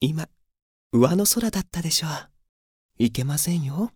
今、上の空だったでしょう。いけませんよ。